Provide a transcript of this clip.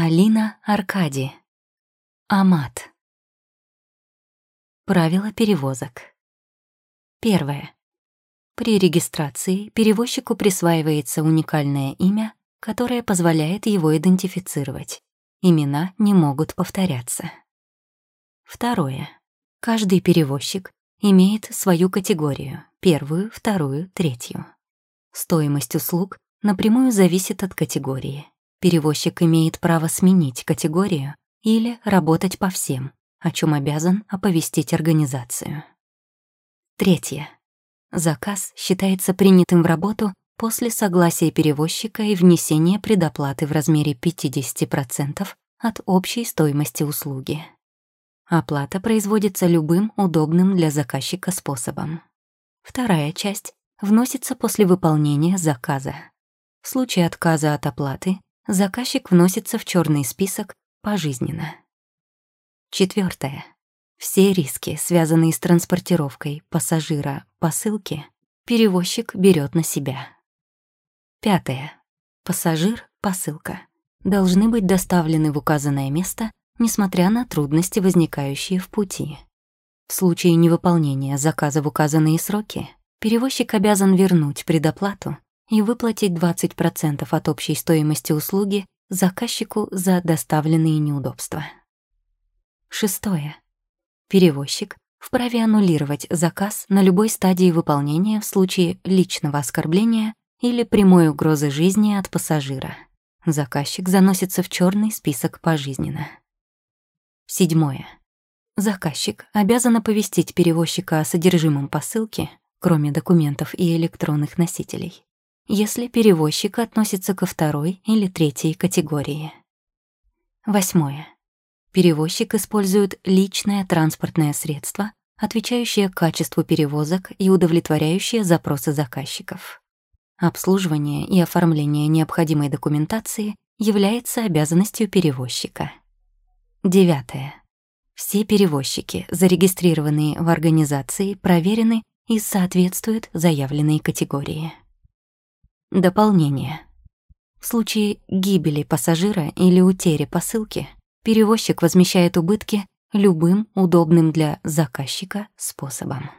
Алина Аркади. Амат. Правила перевозок. Первое. При регистрации перевозчику присваивается уникальное имя, которое позволяет его идентифицировать. Имена не могут повторяться. Второе. Каждый перевозчик имеет свою категорию — первую, вторую, третью. Стоимость услуг напрямую зависит от категории. Перевозчик имеет право сменить категорию или работать по всем, о чем обязан оповестить организацию. Третье. Заказ считается принятым в работу после согласия перевозчика и внесения предоплаты в размере 50% от общей стоимости услуги. Оплата производится любым удобным для заказчика способом. Вторая часть вносится после выполнения заказа. В случае отказа от оплаты заказчик вносится в черный список пожизненно. Четвертое. Все риски, связанные с транспортировкой пассажира посылки, перевозчик берет на себя. Пятое. Пассажир, посылка должны быть доставлены в указанное место, несмотря на трудности, возникающие в пути. В случае невыполнения заказа в указанные сроки, перевозчик обязан вернуть предоплату и выплатить 20% от общей стоимости услуги заказчику за доставленные неудобства. Шестое. Перевозчик вправе аннулировать заказ на любой стадии выполнения в случае личного оскорбления или прямой угрозы жизни от пассажира. Заказчик заносится в черный список пожизненно. Седьмое. Заказчик обязан оповестить перевозчика о содержимом посылки, кроме документов и электронных носителей, если перевозчик относится ко второй или третьей категории. Восьмое. Перевозчик использует личное транспортное средство, отвечающее качеству перевозок и удовлетворяющее запросы заказчиков. Обслуживание и оформление необходимой документации является обязанностью перевозчика. Девятое. Все перевозчики, зарегистрированные в организации, проверены и соответствуют заявленной категории. Дополнение. В случае гибели пассажира или утери посылки перевозчик возмещает убытки любым удобным для заказчика способом.